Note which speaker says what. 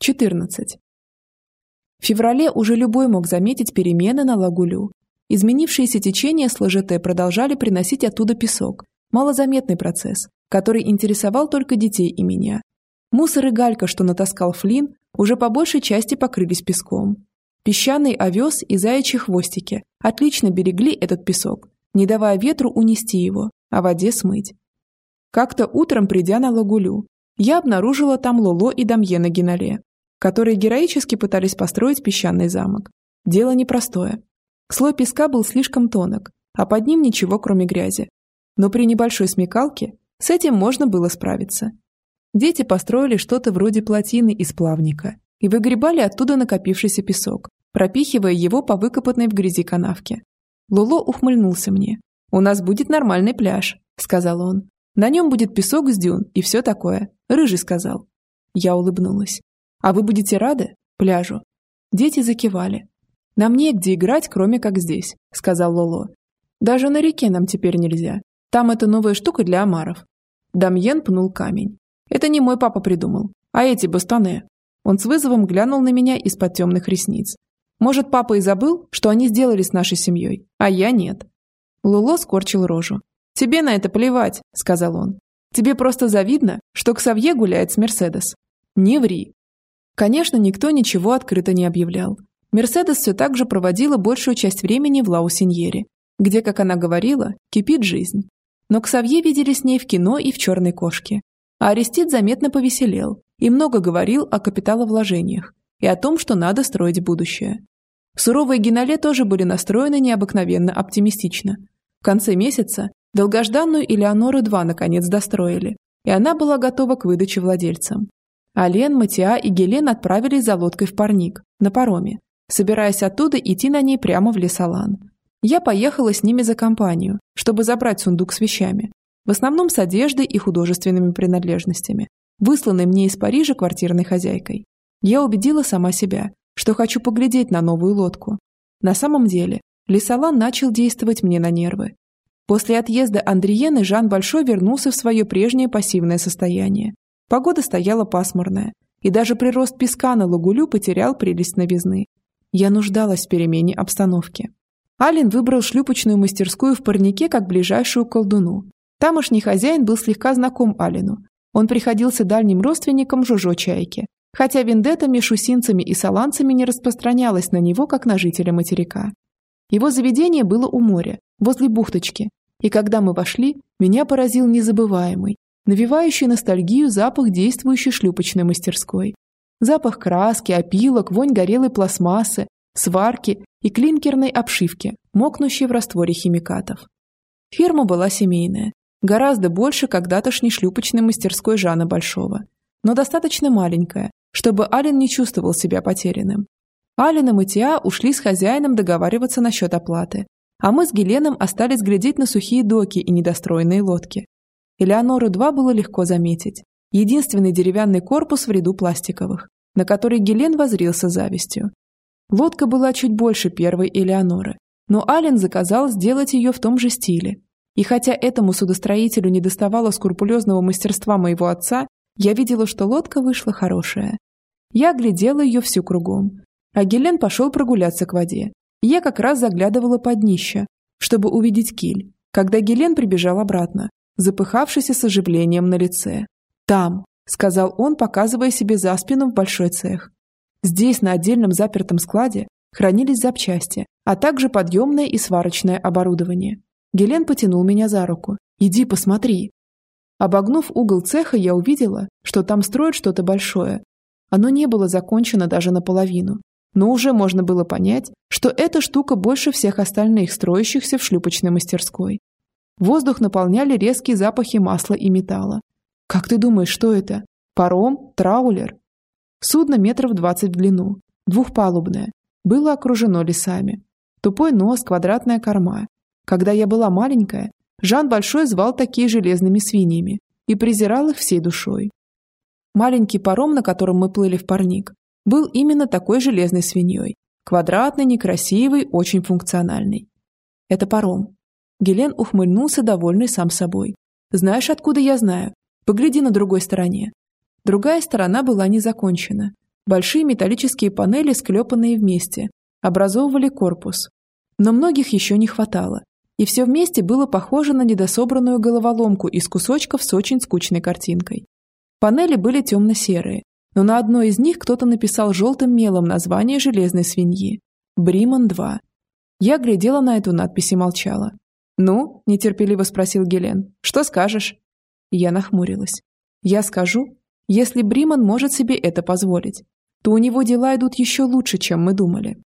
Speaker 1: 14. В феврале уже любой мог заметить перемены на Лагулю. Изменившиеся течения с ЛЖТ продолжали приносить оттуда песок. Малозаметный процесс, который интересовал только детей и меня. Мусор и галька, что натаскал Флин, уже по большей части покрылись песком. Песчаный овес и заячьи хвостики отлично берегли этот песок, не давая ветру унести его, а воде смыть. Как-то утром, придя на Лагулю, я обнаружила там Лоло и Дамьена Генале, которые героически пытались построить песчаный замок. Дело непростое. Слой песка был слишком тонок, а под ним ничего, кроме грязи. Но при небольшой смекалке с этим можно было справиться. Дети построили что-то вроде плотины из плавника и выгребали оттуда накопившийся песок, пропихивая его по выкопанной в грязи канавке. Луло ухмыльнулся мне. «У нас будет нормальный пляж», — сказал он. «На нем будет песок с дюн и все такое», — Рыжий сказал. Я улыбнулась. «А вы будете рады? Пляжу?» Дети закивали. «Нам негде играть, кроме как здесь», — сказал Лоло. «Даже на реке нам теперь нельзя. Там это новая штука для омаров». Дамьен пнул камень. «Это не мой папа придумал, а эти бастаны». Он с вызовом глянул на меня из-под темных ресниц. «Может, папа и забыл, что они сделали с нашей семьей, а я нет». Луло скорчил рожу. «Тебе на это плевать», — сказал он. «Тебе просто завидно, что Ксавье гуляет с Мерседес». «Не ври», Конечно, никто ничего открыто не объявлял. Мерседес все так же проводила большую часть времени в Лаусиньере, где, как она говорила, кипит жизнь. Но Ксавье видели с ней в кино и в «Черной кошке». А Арестит заметно повеселел и много говорил о капиталовложениях и о том, что надо строить будущее. Суровые Генале тоже были настроены необыкновенно оптимистично. В конце месяца долгожданную Элеонору-2 наконец достроили, и она была готова к выдаче владельцам. Ален, Матиа и Гелен отправились за лодкой в парник, на пароме, собираясь оттуда идти на ней прямо в Лесолан. Я поехала с ними за компанию, чтобы забрать сундук с вещами, в основном с одеждой и художественными принадлежностями, высланной мне из Парижа квартирной хозяйкой. Я убедила сама себя, что хочу поглядеть на новую лодку. На самом деле, Лесолан начал действовать мне на нервы. После отъезда Андриены Жан Большой вернулся в свое прежнее пассивное состояние Погода стояла пасмурная, и даже прирост песка на лагулю потерял прелесть новизны. Я нуждалась в перемене обстановки. Ален выбрал шлюпочную мастерскую в парнике как ближайшую колдуну. Тамошний хозяин был слегка знаком Алену. Он приходился дальним родственником Жужо Чайки, хотя вендетта между и саланцами не распространялась на него, как на жителя материка. Его заведение было у моря, возле бухточки, и когда мы вошли, меня поразил незабываемый, навевающий ностальгию запах действующей шлюпочной мастерской. Запах краски, опилок, вонь горелой пластмассы, сварки и клинкерной обшивки, мокнущей в растворе химикатов. Фирма была семейная, гораздо больше когда-тошней шлюпочной мастерской Жана Большого, но достаточно маленькая, чтобы Ален не чувствовал себя потерянным. Ален и Матиа ушли с хозяином договариваться насчет оплаты, а мы с Геленом остались глядеть на сухие доки и недостроенные лодки, Элеонору-2 было легко заметить. Единственный деревянный корпус в ряду пластиковых, на который Гелен возрился завистью. Лодка была чуть больше первой Элеоноры, но Ален заказал сделать ее в том же стиле. И хотя этому судостроителю не доставало скрупулезного мастерства моего отца, я видела, что лодка вышла хорошая. Я глядела ее всю кругом. А Гелен пошел прогуляться к воде. Я как раз заглядывала под днище, чтобы увидеть киль, когда Гелен прибежал обратно запыхавшийся с оживлением на лице. «Там», — сказал он, показывая себе за спину в большой цех. Здесь, на отдельном запертом складе, хранились запчасти, а также подъемное и сварочное оборудование. Гелен потянул меня за руку. «Иди посмотри». Обогнув угол цеха, я увидела, что там строят что-то большое. Оно не было закончено даже наполовину, но уже можно было понять, что эта штука больше всех остальных строящихся в шлюпочной мастерской. Воздух наполняли резкие запахи масла и металла. «Как ты думаешь, что это? Паром? Траулер?» Судно метров двадцать в длину, двухпалубное, было окружено лесами. Тупой нос, квадратная корма. Когда я была маленькая, Жан Большой звал такие железными свиньями и презирал их всей душой. Маленький паром, на котором мы плыли в парник, был именно такой железной свиньей. Квадратный, некрасивый, очень функциональный. Это паром. Гелен ухмыльнулся, довольный сам собой. «Знаешь, откуда я знаю? Погляди на другой стороне». Другая сторона была не закончена. Большие металлические панели, склепанные вместе, образовывали корпус. Но многих еще не хватало. И все вместе было похоже на недособранную головоломку из кусочков с очень скучной картинкой. Панели были темно-серые, но на одной из них кто-то написал желтым мелом название железной свиньи. «Бриман-2». Я глядела на эту надпись и молчала. «Ну?» – нетерпеливо спросил Гелен. «Что скажешь?» Я нахмурилась. «Я скажу, если Бриман может себе это позволить, то у него дела идут еще лучше, чем мы думали.